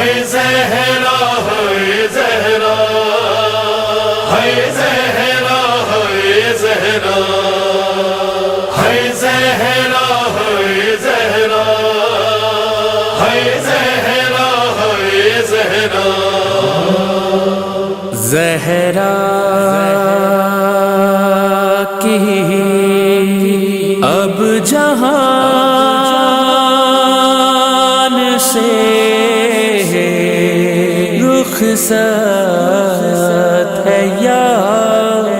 ہے زہرا ہے زہرا ہے زہرا ہے زہرا ہے زہرا ہے زہرا ہے زہرا ہے زہرا۔ زہرا کی اب جہان رخ ست ہے یا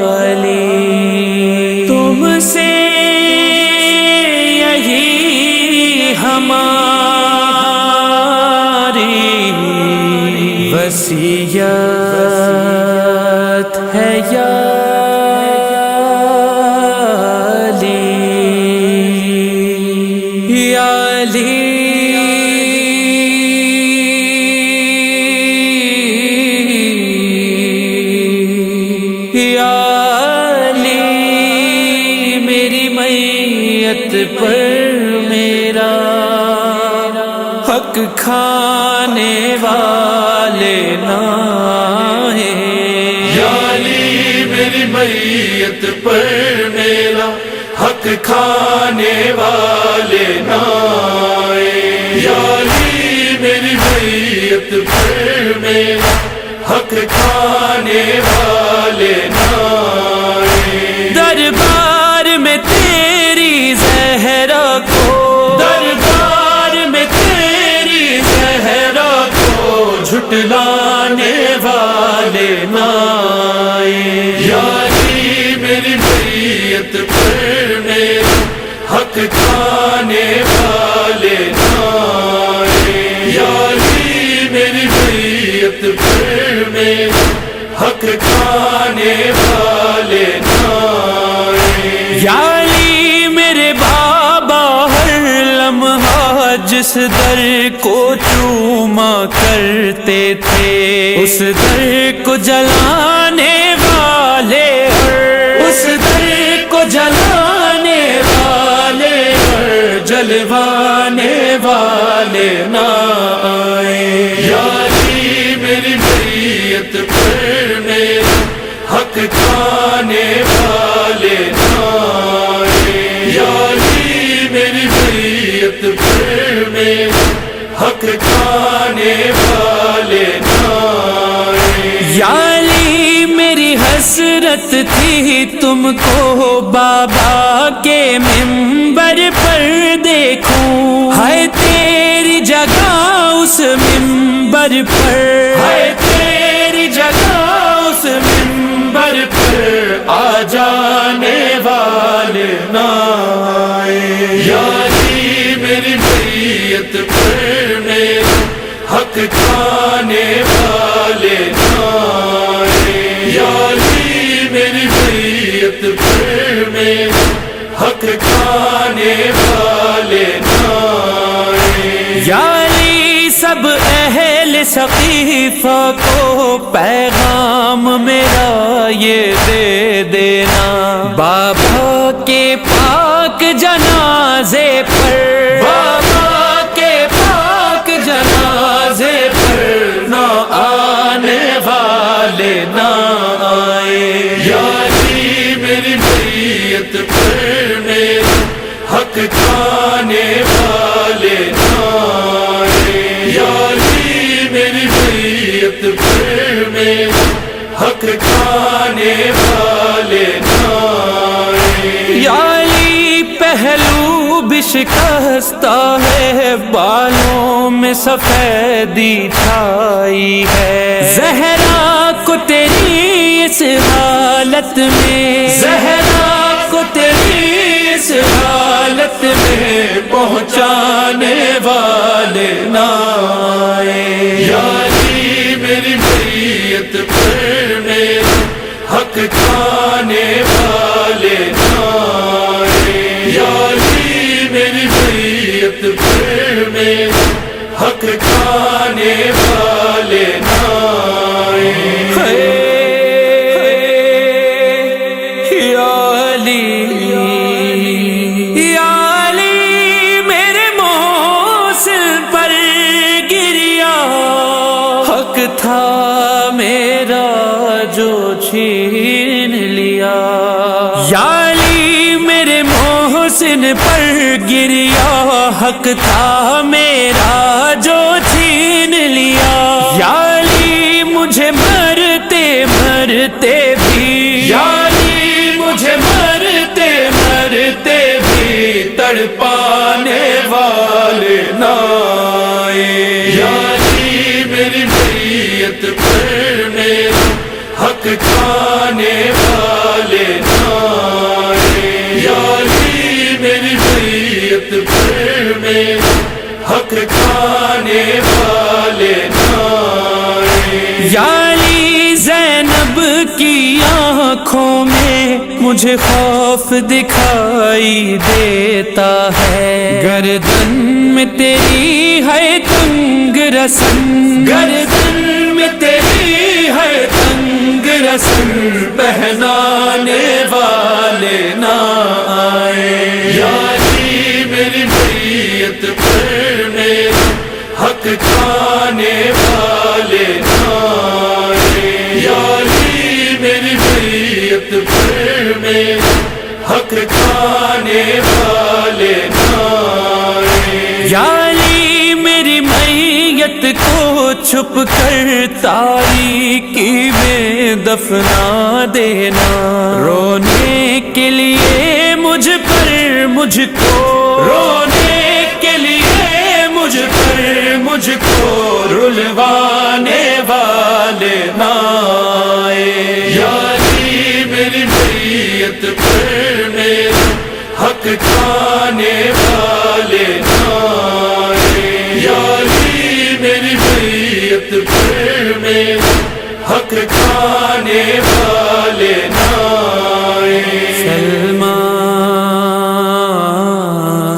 علی؟ تم سے یہی ہماری وسیعت ہے یا علی؟ یا علی میت پر میرا حق کھانے والے نہ یا علی، میری میت پر میرا حق کھانے والے نائے یا علی، میری میت پر میرا حق کھانے والے نائے والے نائے یا علی میرے بابا ہر لمحہ جس در کو چوما کرتے تھے اس در کو جلانے والے اس در کو جلانے والے جلوانے والے نہ آئے۔ یا جی، میری میت پر میرا حق کھانے والے نہ آئے۔ یا جی، میری میت پر میرا حق کھانے والے حسرت تھی تم کو بابا کے ممبر پر دیکھوں۔ ہے تیری جگہ اس ممبر پر۔ ہے تیری جگہ اس ممبر پر آ جانے والے نہ یا میری میت پر حق کھانے والے سب اہل ثقیفہ کو پیغام میرا یہ دے دینا۔ بابا کے پاک جنازے پر بابا کھانے والے یا علی پہلو بھی شکستہ ہے، بالوں میں سفیدی چھائی ہے۔ زہرا کو تیری اس حالت میں، زہرا کو تیری اس حالت میں پہنچانے والے نہ حق کھانے والے میرے موسل پر گریا۔ حق تھا میرا جو چھین لیا۔ یالی میرے محسن پر گریا۔ حق تھا میرا جو چھین لیا۔ یا علی مجھے مرتے مرتے بھی۔ یا علی مجھے مرتے مرتے بھی۔ تڑپانے والے نہ آئے۔ یا علی میری میت پر میرا حق کھانے پر میرا حق کھانے والے نہ آئے یا علی زینب کی آنکھوں میں مجھے خوف دکھائی دیتا ہے۔ گردن میں تیری ہے تنگ رسن۔ گردن میں تیری ہے تنگ رسم پہنانے والے نہ کھانے والے نہ آئے یا علی میری میت پر میرا حق کھانے والے نہ آئے یا علی میری میت کو چھپ کر تاریکی میں دفنا دینا۔ رونے کے لیے مجھ پر مجھ کو۔ رونے کے لیے مجھ پر، مجھ کو رلوانے والے نہ آئے یا علی میری میت پر میرا حق کھانے والے نہ آئے یا علی میری میت پر میرا حق کھانے والے نہ آئے سلمان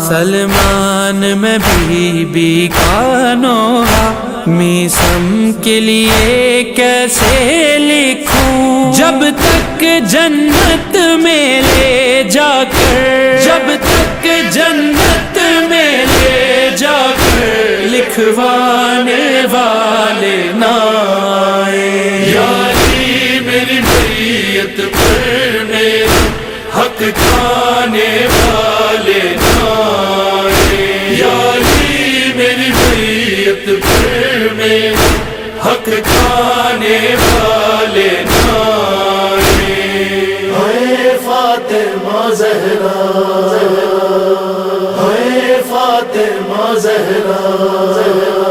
سلمان۔ میں بی بی کا نوحہ میسم کے لیے کیسے لکھوں؟ جب تک جنت میں لے جا کر، جب تک جنت میں لے جا کر، لکھوانے والے نام حق ماں والے نہ فاطمہ زہرا۔ ہے فاطمہ زہرا۔